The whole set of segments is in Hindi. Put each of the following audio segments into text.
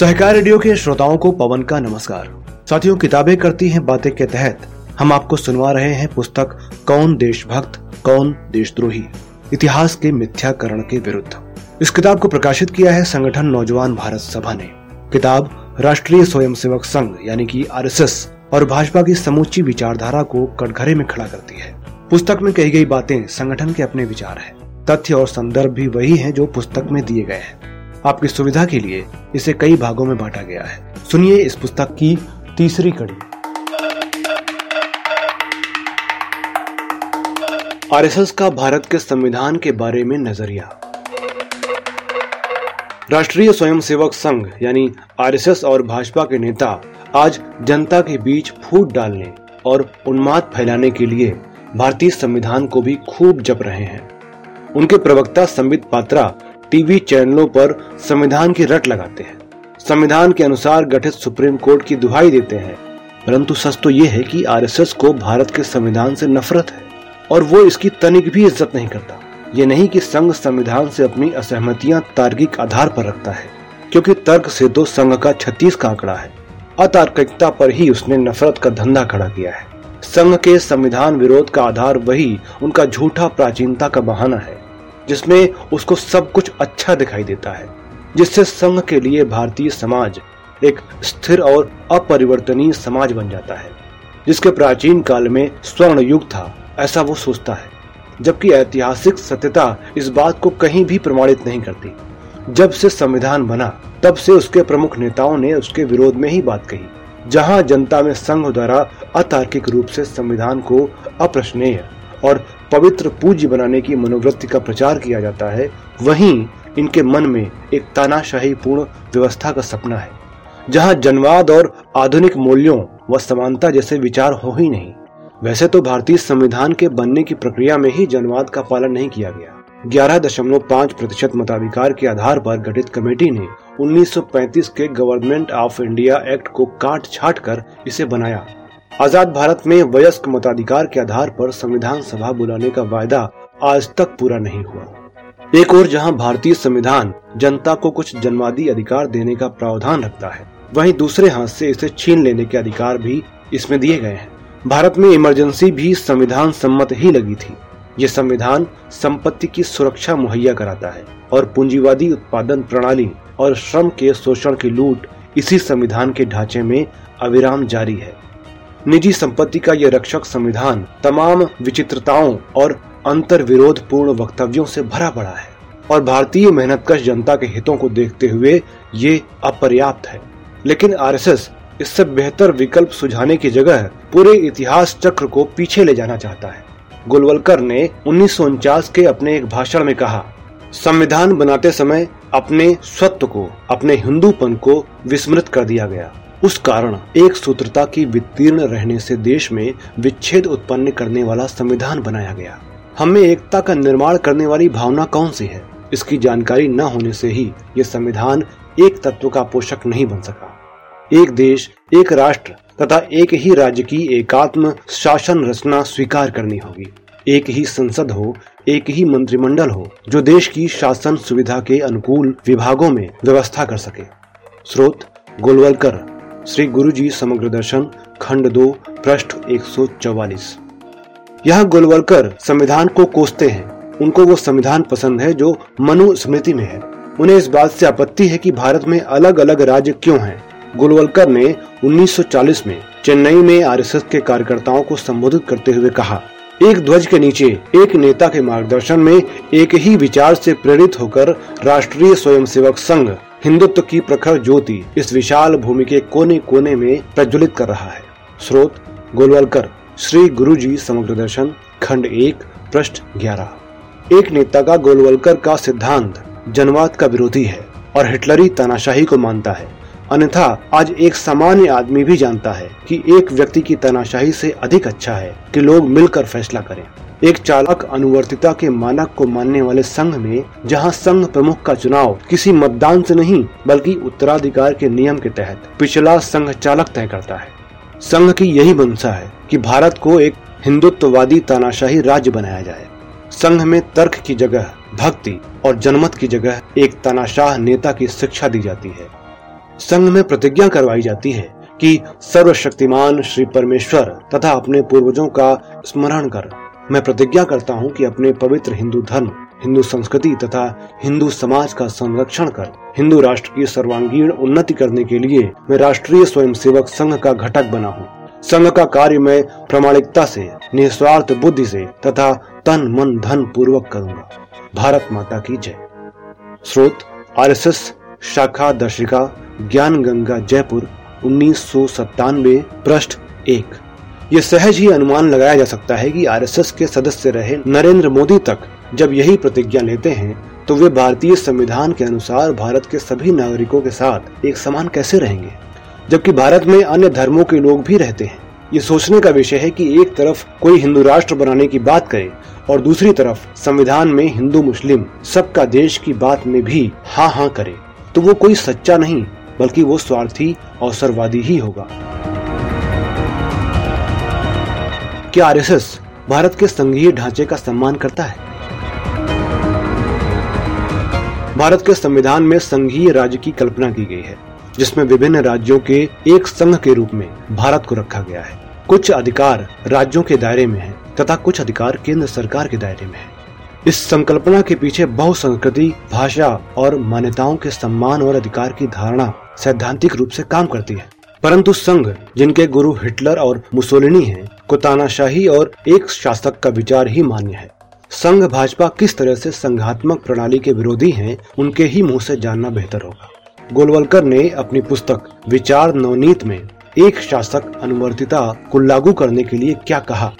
सहकार रेडियो के श्रोताओं को पवन का नमस्कार। साथियों, किताबें करती हैं बातें के तहत। हम आपको सुनवा रहे हैं पुस्तक, कौन देशभक्त, कौन देशद्रोही? इतिहास के मिथ्याकरण के विरुद्ध। इस किताब को प्रकाशित किया है संगठन नौजवान भारत सभा ने। किताब, राष्ट्रीय स्वयंसेवक संघ, यानी कि आरएसएस, और भाजपा की समूची विचारधारा को कटघरे में खड़ा करती है। पुस्तक में कही गई बातें संगठन के अपने विचार है। तथ्य और संदर्भ भी वही हैं जो पुस्तक में दिए गए हैं। आपकी सुविधा के लिए इसे कई भागों में बांटा गया है। सुनिए इस पुस्तक की तीसरी कड़ी। आरएसएस का भारत के संविधान के बारे में नज़रिया। राष्ट्रीय स्वयंसेवक संघ, यानी आरएसएस और भाजपा के नेता, आज जनता के बीच फूट डालने और उन्माद फैलाने के लिए भारतीय संविधान को भी खूब जप रहे हैं। उनके प्रवक्ता संबित पात्रा टीवी चैनलों पर संविधान की रट लगाते हैं। संविधान के अनुसार गठित सुप्रीम कोर्ट की दुहाई देते हैं। परंतु सच तो ये है कि आरएसएस को भारत के संविधान से नफरत है, और वो इसकी तनिक भी इज़्ज़त नहीं करता। ये नहीं कि संघ संविधान से अपनी असहमतियाँ तार्किक आधार पर रखता है, क्योंकि तर्क से तो संघ का छत्तीस का आंकड़ा है। अतार्किकता पर ही उसने नफरत का धंधा खड़ा किया है। संघ के संविधान विरोध का आधार वही उनका झूठा प्राचीनता का बहाना है। जिसमें उसको सब कुछ अच्छा दिखाई देता है, जिससे संघ के लिए भारतीय समाज एक स्थिर और अपरिवर्तनीय समाज बन जाता है, जिसके प्राचीन काल में स्वर्ण युग था, ऐसा वो सोचता है। जबकि ऐतिहासिक सत्यता इस बात को कहीं भी प्रमाणित नहीं करती। जब से संविधान बना, तब से उसके प्रमुख नेताओं ने उसके विरोध में ही बात कही, जहाँ जनता में संघ द्वारा अतार्किक रूप से संविधान को अप्रश्नेय और पवित्र पूज्य बनाने की मनोवृत्ति का प्रचार किया जाता है, वहीं इनके मन में एक तानाशाही पूर्ण व्यवस्था का सपना है, जहाँ जनवाद और आधुनिक मूल्यों व समानता जैसे विचार हो ही नहीं। वैसे तो भारतीय संविधान के बनने की प्रक्रिया में ही जनवाद का पालन नहीं किया गया। ग्यारह दशमलव पाँच प्रतिशत मताधिकार के आधार पर गठित कमेटी ने 1935 के गवर्नमेंट ऑफ़ इंडिया एक्ट को काट छाट कर इसे बनाया। आज़ाद भारत में वयस्क मताधिकार के आधार पर संविधान सभा बुलाने का वायदा आज तक पूरा नहीं हुआ। एक और जहाँ भारतीय संविधान जनता को कुछ जन्मादी अधिकार देने का प्रावधान रखता है, वहीं दूसरे हाथ से इसे छीन लेने के अधिकार भी इसमें दिए गए हैं। भारत में इमरजेंसी भी संविधान सम्मत ही लगी थी। ये संविधान संपत्ति की सुरक्षा मुहैया कराता है और पूंजीवादी उत्पादन प्रणाली और श्रम के शोषण की लूट इसी संविधान के ढांचे में अविराम जारी है। निजी संपत्ति का यह रक्षक संविधान तमाम विचित्रताओं और अंतर विरोध पूर्ण वक्तव्यों से भरा पड़ा है और भारतीय मेहनतकश जनता के हितों को देखते हुए ये अपर्याप्त है। लेकिन आरएसएस इससे बेहतर विकल्प सुझाने की जगह पूरे इतिहास चक्र को पीछे ले जाना चाहता है। गोलवलकर ने उन्नीस सौ उनचास के अपने एक भाषण में कहा, संविधान बनाते समय अपने स्वत्व को, अपने हिंदूपन को विस्मृत कर दिया गया। उस कारण एक सूत्रता की वितीर्ण रहने से देश में विच्छेद उत्पन्न करने वाला संविधान बनाया गया। हमें एकता का निर्माण करने वाली भावना कौन सी है? इसकी जानकारी न होने से ही ये संविधान एक तत्व का पोषक नहीं बन सका। एक देश, एक राष्ट्र तथा एक ही राज्य की एकात्म शासन रचना स्वीकार करनी होगी। एक ही संसद हो, एक ही मंत्रिमंडल हो, जो देश की शासन सुविधा के अनुकूल विभागों में व्यवस्था कर सके। स्रोत, गोलवलकर। श्री गुरु जी समग्र दर्शन, खंड दो, पृष्ठ 144 यह गोलवलकर संविधान को कोसते हैं। उनको वो संविधान पसंद है जो मनु स्मृति में है। उन्हें इस बात से आपत्ति है कि भारत में अलग अलग राज्य क्यों हैं। गोलवलकर ने 1940 में चेन्नई में आरएसएस के कार्यकर्ताओं को संबोधित करते हुए कहा, एक ध्वज के नीचे एक नेता के मार्गदर्शन में एक ही विचार से प्रेरित होकर राष्ट्रीय स्वयंसेवक संघ हिंदुत्व की प्रखर ज्योति इस विशाल भूमि के कोने कोने में प्रज्वलित कर रहा है। स्रोत, गोलवलकर, श्री गुरु जी समग्र दर्शन, खंड एक, पृष्ठ ग्यारह। एक नेता का गोलवलकर का सिद्धांत जनवाद का विरोधी है और हिटलरी तानाशाही को मानता है। अन्यथा आज एक सामान्य आदमी भी जानता है कि एक व्यक्ति की तनाशाही से अधिक अच्छा है कि लोग मिलकर फैसला करें। एक चालक अनुवर्तिता के मानक को मानने वाले संघ में, जहाँ संघ प्रमुख का चुनाव किसी मतदान से नहीं, बल्कि उत्तराधिकार के नियम के तहत पिछला संघ चालक तय करता है। संघ की यही मंशा है कि भारत को एक हिंदुत्ववादी तानाशाही राज्य बनाया जाए। संघ में तर्क की जगह, भक्ति और जनमत की जगह एक तानाशाह नेता की शिक्षा दी जाती है। संघ में प्रतिज्ञा करवाई जाती है कि सर्वशक्तिमान श्री परमेश्वर तथा अपने पूर्वजों का स्मरण कर। मैं प्रतिज्ञा करता हूँ कि अपने पवित्र हिंदू धर्म, हिंदू संस्कृति तथा हिंदू समाज का संरक्षण कर। हिंदू राष्ट्र की सर्वांगीण उन्नति करने के लिए मैं राष्ट्रीय स्वयंसेवक संघ का घटक बना हूँ। संघ का कार्य मैं प्रमाणिकता से, निस्वार्थ बुद्धि से तथा तन, मन, धन पूर्वक करूँगा। भारत माता की जय। स्रोत, आरएसएस, शाखा, दर्शिका ज्ञान गंगा जयपुर, उन्नीस सौ पृष्ठ एक। ये सहज ही अनुमान लगाया जा सकता है कि आरएसएस के सदस्य रहे नरेंद्र मोदी तक जब यही प्रतिज्ञा लेते हैं तो वे भारतीय संविधान के अनुसार भारत के सभी नागरिकों के साथ एक समान कैसे रहेंगे? जबकि भारत में अन्य धर्मों के लोग भी रहते हैं। ये सोचने का विषय है कि एक तरफ़ कोई हिंदू राष्ट्र बनाने की बात करे और दूसरी तरफ़ संविधान में हिंदू मुस्लिम सबका देश की बात में भी हाँ हाँ करे तो वो कोई सच्चा नहीं बल्कि वो स्वार्थी अवसरवादी ही होगा। क्या आरएसएस भारत के संघीय ढांचे का सम्मान करता है? भारत के संविधान में संघीय राज्य की कल्पना की गई है, जिसमें विभिन्न राज्यों के एक संघ के रूप में भारत को रखा गया है। कुछ अधिकार राज्यों के दायरे में है तथा कुछ अधिकार केंद्र सरकार के दायरे में है। इस संकल्पना के पीछे बहुसंस्कृति, भाषा और मान्यताओं के सम्मान और अधिकार की धारणा सैद्धांतिक रूप से काम करती है। परंतु संघ जिनके गुरु हिटलर और मुसोलिनी हैं, को तानाशाही और एक शासक का विचार ही मान्य है। संघ भाजपा किस तरह से संघात्मक प्रणाली के विरोधी हैं, उनके ही मुँह से जानना बेहतर होगा। गोलवलकर ने अपनी पुस्तक विचार नवनीत में एक शासक अनुवर्तिता को लागू करने के लिए क्या कहा?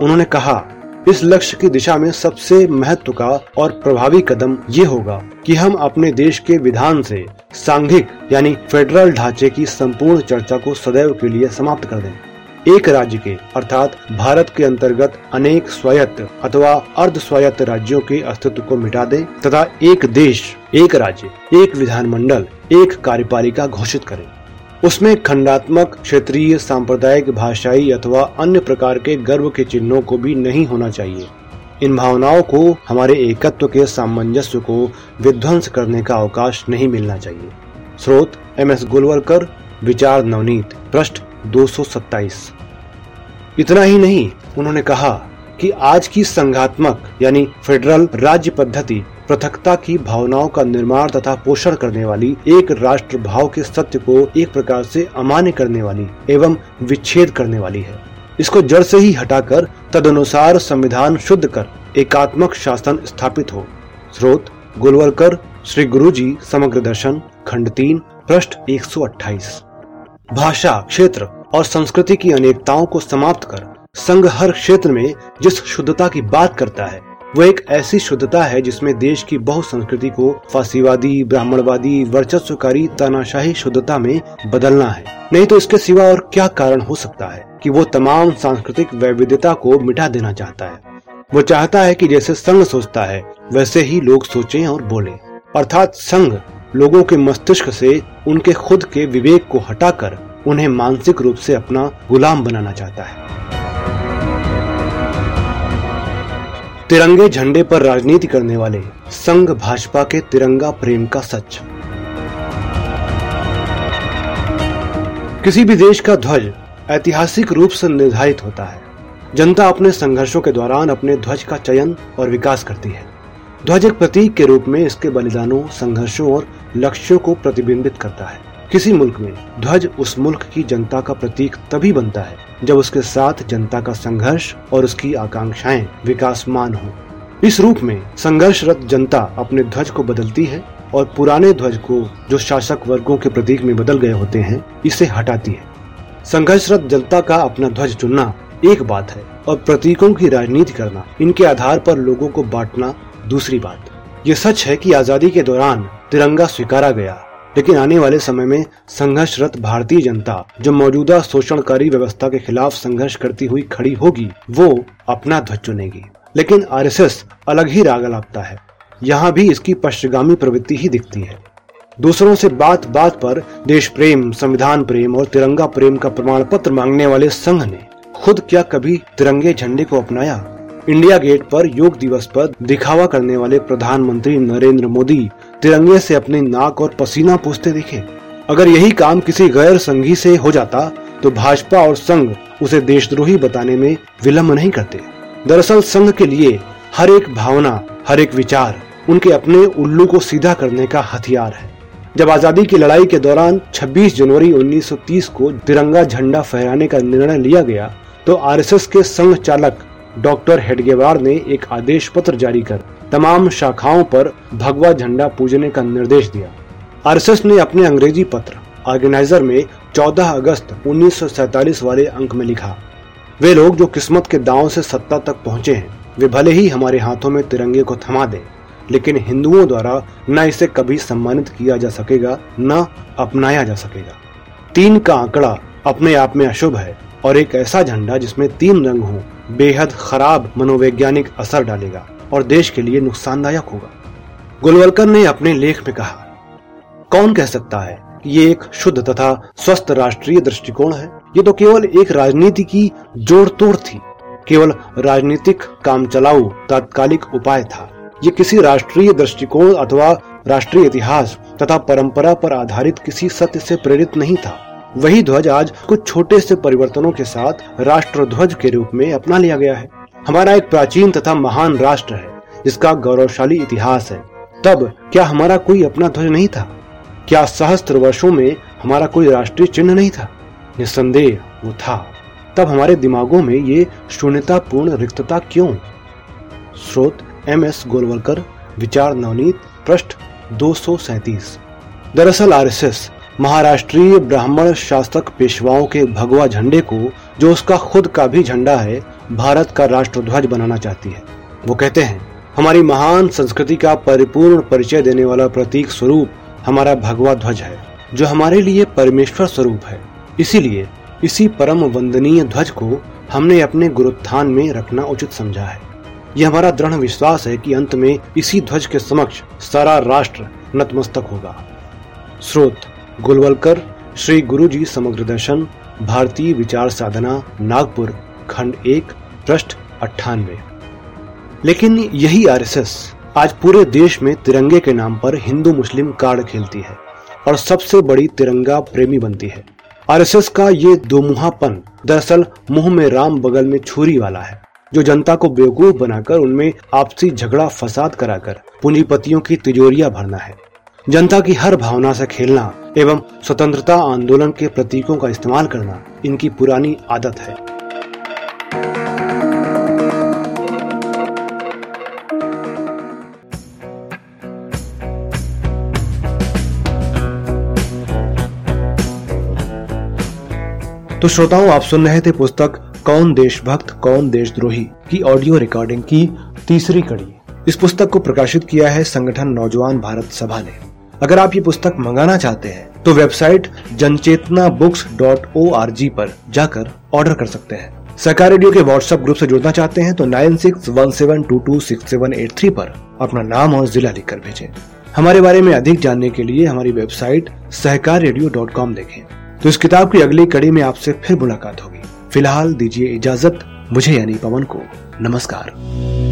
उन्होंने कहा इस लक्ष्य की दिशा में सबसे महत्व का और प्रभावी कदम ये होगा कि हम अपने देश के विधान से सांघिक, यानी फेडरल ढांचे की संपूर्ण चर्चा को सदैव के लिए समाप्त कर दें। एक राज्य के, अर्थात भारत के अंतर्गत अनेक स्वायत्त अथवा अर्ध स्वायत्त राज्यों के अस्तित्व को मिटा दें तथा एक देश, एक राज्य, एक विधानमंडल, एक कार्यपालिका घोषित करें। उसमें खंडात्मक, क्षेत्रीय, सांप्रदायिक, भाषाई अथवा अन्य प्रकार के गर्व के चिन्हों को भी नहीं होना चाहिए। इन भावनाओं को, हमारे एकत्व के सामंजस्य को विध्वंस करने का अवकाश नहीं मिलना चाहिए। स्रोत, एम एस गोलवलकर, विचार नवनीत, पृष्ठ 227 इतना ही नहीं, उन्होंने कहा कि आज की संघात्मक, यानी फेडरल राज्य पद्धति पृथकता की भावनाओं का निर्माण तथा पोषण करने वाली एक राष्ट्र भाव के सत्य को एक प्रकार से अमान्य करने वाली एवं विच्छेद करने वाली है। इसको जड़ से ही हटाकर तदनुसार संविधान शुद्ध कर एकात्मक शासन स्थापित हो। स्रोत, गुलवलकर, श्री गुरु जी समग्र दर्शन, खंड तीन, पृष्ठ 128 भाषा, क्षेत्र और संस्कृति की अनेकताओं को समाप्त कर संघ हर क्षेत्र में जिस शुद्धता की बात करता है वो एक ऐसी शुद्धता है जिसमें देश की बहुसंस्कृति को फांसीवादी, ब्राह्मणवादी, वर्चस्वकारी, तानाशाही शुद्धता में बदलना है। नहीं तो इसके सिवा और क्या कारण हो सकता है कि वो तमाम सांस्कृतिक वैविध्यता को मिटा देना चाहता है? वो चाहता है कि जैसे संघ सोचता है, वैसे ही लोग सोचें और बोले। अर्थात संघ लोगों के मस्तिष्क से उनके खुद के विवेक को हटाकर उन्हें मानसिक रूप से अपना गुलाम बनाना चाहता है। तिरंगे झंडे पर राजनीति करने वाले संघ भाजपा के तिरंगा प्रेम का सच। किसी भी देश का ध्वज ऐतिहासिक रूप से निर्धारित होता है। जनता अपने संघर्षों के दौरान अपने ध्वज का चयन और विकास करती है। ध्वज एक प्रतीक के रूप में इसके बलिदानों, संघर्षों और लक्ष्यों को प्रतिबिंबित करता है। किसी मुल्क में ध्वज उस मुल्क की जनता का प्रतीक तभी बनता है, जब उसके साथ जनता का संघर्ष और उसकी आकांक्षाएँ विकासमान हो। इस रूप में संघर्षरत जनता अपने ध्वज को बदलती है और पुराने ध्वज को जो शासक वर्गों के प्रतीक में बदल गए होते हैं, इसे हटाती है। संघर्षरत जनता का अपना ध्वज चुनना एक बात है और प्रतीकों की राजनीति करना, इनके आधार पर लोगों को बांटना दूसरी बात। ये सच है कि आज़ादी के दौरान तिरंगा स्वीकारा गया। लेकिन आने वाले समय में संघर्षरत भारतीय जनता जो मौजूदा शोषणकारी व्यवस्था के खिलाफ संघर्ष करती हुई खड़ी होगी, वो अपना ध्वज चुनेगी। लेकिन आरएसएस अलग ही राग लापता है। यहाँ भी इसकी पश्चिगामी प्रवृत्ति ही दिखती है। दूसरों से बात बात पर देश प्रेम, संविधान प्रेम और तिरंगा प्रेम का प्रमाण पत्र मांगने वाले संघ ने खुद क्या कभी तिरंगे झंडे को अपनाया? इंडिया गेट पर योग दिवस पर दिखावा करने वाले प्रधानमंत्री नरेंद्र मोदी तिरंगे से अपनी नाक और पसीना पूछते दिखे। अगर यही काम किसी गैर संघी से हो जाता तो भाजपा और संघ उसे देशद्रोही बताने में विलम्ब नहीं करते। दरअसल संघ के लिए हर एक भावना, हर एक विचार, उनके अपने उल्लू को सीधा करने का हथियार है। जब आज़ादी की लड़ाई के दौरान 26 जनवरी 1930 को तिरंगा झंडा फहराने का निर्णय लिया गया तो आरएसएस के संघ चालक डॉक्टर हेडगेवार ने एक आदेश पत्र जारी कर तमाम शाखाओं पर भगवा झंडा पूजने का निर्देश दिया। आरएसएस ने अपने अंग्रेज़ी पत्र, ऑर्गेनाइजर में 14 अगस्त 1947 वाले अंक में लिखा, वे लोग जो किस्मत के दांव से सत्ता तक पहुँचे हैं, वे भले ही हमारे हाथों में तिरंगे को थमा दें, लेकिन हिंदुओं द्वारा न इसे कभी सम्मानित किया जा सकेगा, न अपनाया जा सकेगा। तीन का आंकड़ा अपने आप में अशुभ है और एक ऐसा झंडा जिसमें तीन रंग हो बेहद खराब मनोवैज्ञानिक असर डालेगा और देश के लिए नुकसानदायक होगा। गुलवलकर ने अपने लेख में कहा, कौन कह सकता है कि ये एक शुद्ध तथा स्वस्थ राष्ट्रीय दृष्टिकोण है? ये तो केवल एक राजनीति की जोड़ तोड़ थी। केवल राजनीतिक काम चलाऊ तात्कालिक उपाय था। ये किसी राष्ट्रीय दृष्टिकोण अथवा राष्ट्रीय इतिहास तथा परंपरा पर आधारित किसी सत्य से प्रेरित नहीं था। वही ध्वज आज कुछ छोटे से परिवर्तनों के साथ राष्ट्र ध्वज के रूप में अपना लिया गया है। हमारा एक प्राचीन तथा महान राष्ट्र है, जिसका गौरवशाली इतिहास है। तब क्या हमारा कोई अपना ध्वज नहीं था? क्या सहस्त्र वर्षों में हमारा कोई राष्ट्रीय चिन्ह नहीं था? निसंदेह वो था। तब हमारे दिमागों में ये शून्यतापूर्ण रिक्तता क्यों? स्रोत एम एस गोलवलकर, विचार नवनीत, पृष्ठ दो दरअसल आरएसएस महाराष्ट्रीय ब्राह्मण शासक पेशवाओं के भगवा झंडे को, जो उसका खुद का भी झंडा है, भारत का राष्ट्रध्वज बनाना चाहती है। वो कहते हैं, हमारी महान संस्कृति का परिपूर्ण परिचय देने वाला प्रतीक स्वरूप हमारा भगवा ध्वज है, जो हमारे लिए परमेश्वर स्वरूप है। इसीलिए इसी परम वंदनीय ध्वज को हमने अपने गुरुत्थान में रखना उचित समझा है। यह हमारा दृढ़ विश्वास है कि अंत में इसी ध्वज के समक्ष सारा राष्ट्र नतमस्तक होगा। स्रोत गुलवलकर, श्री गुरु जी समग्र दर्शन, भारतीय विचार साधना, नागपुर, खंड एक, पृष्ठ अट्ठानवे। लेकिन यही आरएसएस आज पूरे देश में तिरंगे के नाम पर हिंदू मुस्लिम कार्ड खेलती है और सबसे बड़ी तिरंगा प्रेमी बनती है। आरएसएस का ये दोमुहापन दरअसल मुँह में राम, बगल में छुरी वाला है, जो जनता को बेवकूफ़ बनाकर उनमें आपसी झगड़ा, फसाद कराकर पूंजीपतियों की तिजोरिया भरना है। जनता की हर भावना से खेलना एवं स्वतंत्रता आंदोलन के प्रतीकों का इस्तेमाल करना इनकी पुरानी आदत है। तो श्रोताओं, आप सुन रहे थे पुस्तक कौन देशभक्त, कौन देशद्रोही की ऑडियो रिकॉर्डिंग की तीसरी कड़ी। इस पुस्तक को प्रकाशित किया है संगठन नौजवान भारत सभा ने। अगर आप ये पुस्तक मंगाना चाहते हैं तो website Janchetna books dot O R G पर जाकर ऑर्डर कर सकते हैं। सरकार रेडियो के व्हाट्सएप ग्रुप से जुड़ना चाहते हैं तो nine six one seven two two six seven eight three पर अपना नाम और जिला लिखकर भेजें। हमारे बारे में अधिक जानने के लिए हमारी website Sahkar radio dot com देखें। तो इस किताब की अगली कड़ी में आपसे फिर मुलाकात होगी। फ़िलहाल दीजिए इजाज़त, मुझे यानी पवन को। नमस्कार।